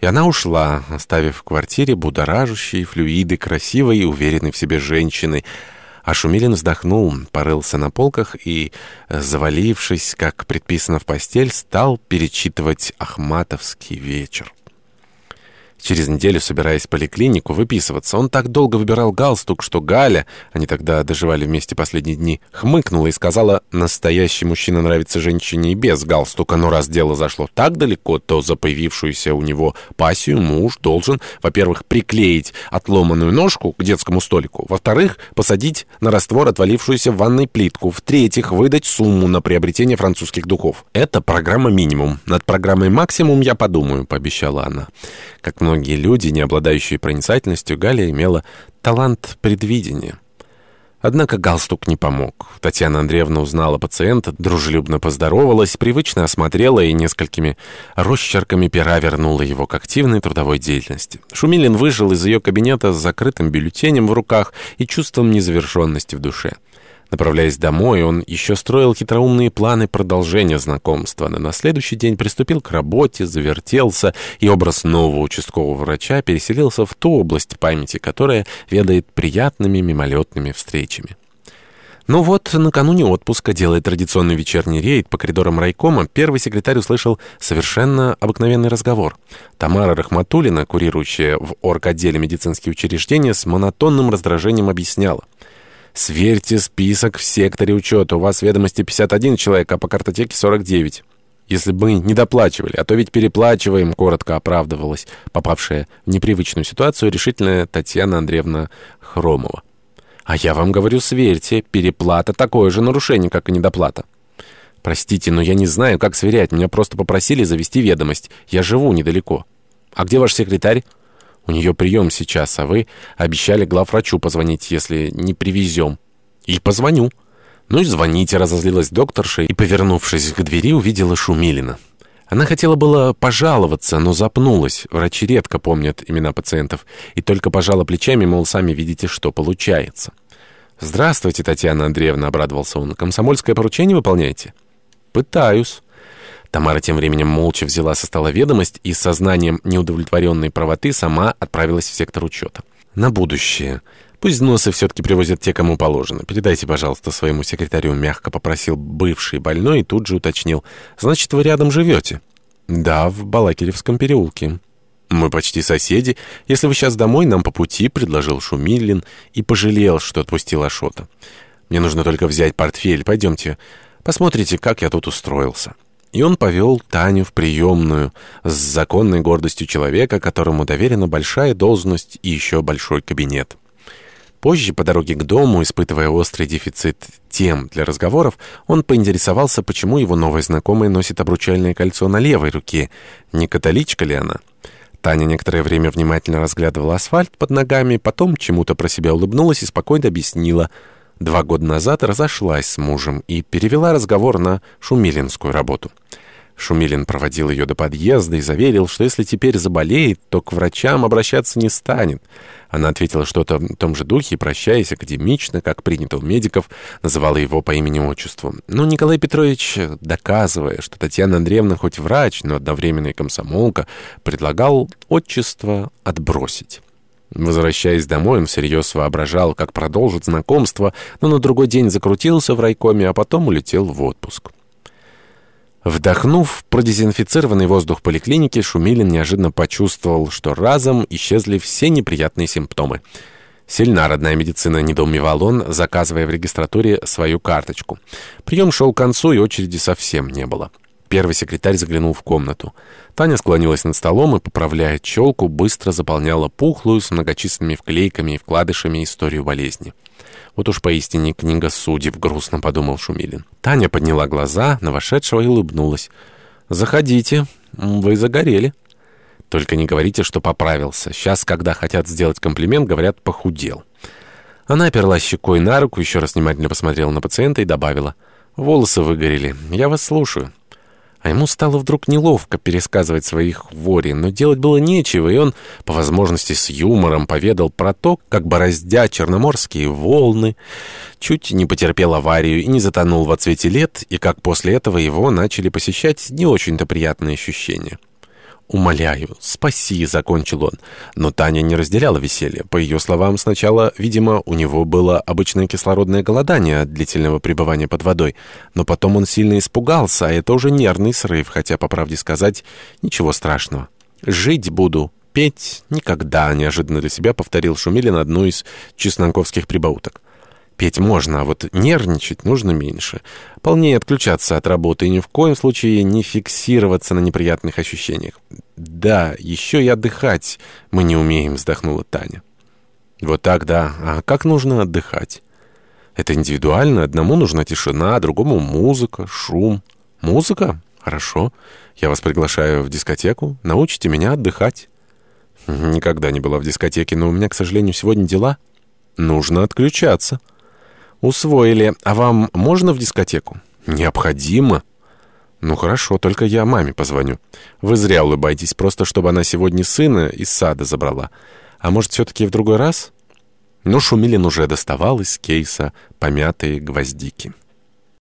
И она ушла, оставив в квартире будоражащие флюиды красивой и уверенной в себе женщины. А Шумилин вздохнул, порылся на полках и, завалившись, как предписано в постель, стал перечитывать «Ахматовский вечер». Через неделю, собираясь в поликлинику, выписываться, он так долго выбирал галстук, что Галя, они тогда доживали вместе последние дни, хмыкнула и сказала, настоящий мужчина нравится женщине и без галстука, но раз дело зашло так далеко, то за появившуюся у него пассию муж должен, во-первых, приклеить отломанную ножку к детскому столику, во-вторых, посадить на раствор отвалившуюся в ванной плитку, в-третьих, выдать сумму на приобретение французских духов. Это программа минимум. Над программой максимум я подумаю, пообещала она. Как многие люди, не обладающие проницательностью, Галя имела талант предвидения. Однако галстук не помог. Татьяна Андреевна узнала пациента, дружелюбно поздоровалась, привычно осмотрела и несколькими росчерками пера вернула его к активной трудовой деятельности. Шумилин выжил из ее кабинета с закрытым бюллетенем в руках и чувством незавершенности в душе. Направляясь домой, он еще строил хитроумные планы продолжения знакомства, но на следующий день приступил к работе, завертелся, и образ нового участкового врача переселился в ту область памяти, которая ведает приятными мимолетными встречами. Ну вот, накануне отпуска, делая традиционный вечерний рейд по коридорам райкома, первый секретарь услышал совершенно обыкновенный разговор. Тамара Рахматулина, курирующая в орготделе медицинские учреждения, с монотонным раздражением объясняла — Сверьте список в секторе учета. У вас в ведомости 51 человек, а по картотеке 49. Если бы не доплачивали, а то ведь переплачиваем, коротко оправдывалась попавшая в непривычную ситуацию решительная Татьяна Андреевна Хромова. А я вам говорю, сверьте, переплата такое же нарушение, как и недоплата. Простите, но я не знаю, как сверять. Меня просто попросили завести ведомость. Я живу недалеко. А где ваш секретарь? У нее прием сейчас, а вы обещали главврачу позвонить, если не привезем. И позвоню. Ну и звоните, разозлилась докторша и, повернувшись к двери, увидела Шумилина. Она хотела было пожаловаться, но запнулась. Врачи редко помнят имена пациентов. И только пожала плечами, мол, сами видите, что получается. «Здравствуйте, Татьяна Андреевна», — обрадовался он. «Комсомольское поручение выполняете?» «Пытаюсь». Тамара тем временем молча взяла со стола ведомость и сознанием неудовлетворенной правоты сама отправилась в сектор учета. «На будущее. Пусть взносы все-таки привозят те, кому положено. Передайте, пожалуйста, своему секретарю», — мягко попросил бывший больной и тут же уточнил. «Значит, вы рядом живете?» «Да, в Балакиревском переулке». «Мы почти соседи. Если вы сейчас домой, нам по пути», — предложил Шумилин и пожалел, что отпустил Ашота. «Мне нужно только взять портфель. Пойдемте, посмотрите, как я тут устроился». И он повел Таню в приемную с законной гордостью человека, которому доверена большая должность и еще большой кабинет. Позже, по дороге к дому, испытывая острый дефицит тем для разговоров, он поинтересовался, почему его новая знакомая носит обручальное кольцо на левой руке. Не католичка ли она? Таня некоторое время внимательно разглядывала асфальт под ногами, потом чему-то про себя улыбнулась и спокойно объяснила – два года назад разошлась с мужем и перевела разговор на шумилинскую работу. Шумилин проводил ее до подъезда и заверил, что если теперь заболеет, то к врачам обращаться не станет. Она ответила что-то в том же духе прощаясь академично, как принято у медиков, называла его по имени-отчеству. Но Николай Петрович, доказывая, что Татьяна Андреевна хоть врач, но одновременно и комсомолка, предлагал отчество отбросить. Возвращаясь домой, он всерьез воображал, как продолжит знакомство, но на другой день закрутился в райкоме, а потом улетел в отпуск. Вдохнув продезинфицированный воздух поликлиники, Шумилин неожиданно почувствовал, что разом исчезли все неприятные симптомы. Сильна родная медицина, недоумевал он, заказывая в регистратуре свою карточку. Прием шел к концу, и очереди совсем не было. Первый секретарь заглянул в комнату. Таня склонилась над столом и, поправляя челку, быстро заполняла пухлую с многочисленными вклейками и вкладышами историю болезни. «Вот уж поистине книга судеб», — грустно подумал Шумилин. Таня подняла глаза на вошедшего и улыбнулась. «Заходите, вы загорели». «Только не говорите, что поправился. Сейчас, когда хотят сделать комплимент, говорят «похудел». Она оперлась щекой на руку, еще раз внимательно посмотрела на пациента и добавила. «Волосы выгорели. Я вас слушаю». А ему стало вдруг неловко пересказывать свои хвори, но делать было нечего, и он, по возможности с юмором, поведал про то, как, бороздя черноморские волны, чуть не потерпел аварию и не затонул во цвете лет, и как после этого его начали посещать не очень-то приятные ощущения. «Умоляю, спаси», — закончил он. Но Таня не разделяла веселье. По ее словам, сначала, видимо, у него было обычное кислородное голодание от длительного пребывания под водой. Но потом он сильно испугался, а это уже нервный срыв, хотя, по правде сказать, ничего страшного. «Жить буду, петь никогда», — неожиданно для себя повторил Шумилин одну из чеснонковских прибауток. Петь можно, а вот нервничать нужно меньше. Полнее отключаться от работы и ни в коем случае не фиксироваться на неприятных ощущениях. «Да, еще и отдыхать мы не умеем», — вздохнула Таня. «Вот так, да. А как нужно отдыхать?» «Это индивидуально. Одному нужна тишина, другому музыка, шум». «Музыка? Хорошо. Я вас приглашаю в дискотеку. Научите меня отдыхать». «Никогда не была в дискотеке, но у меня, к сожалению, сегодня дела. Нужно отключаться». «Усвоили. А вам можно в дискотеку?» «Необходимо». «Ну хорошо, только я маме позвоню. Вы зря улыбаетесь, просто чтобы она сегодня сына из сада забрала. А может, все-таки в другой раз?» Но Шумилин уже доставал из кейса помятые гвоздики.